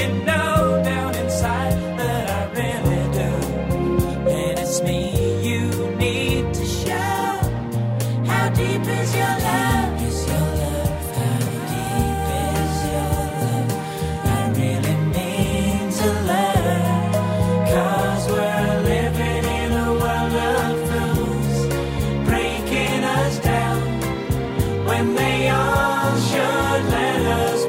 you know when they all should let us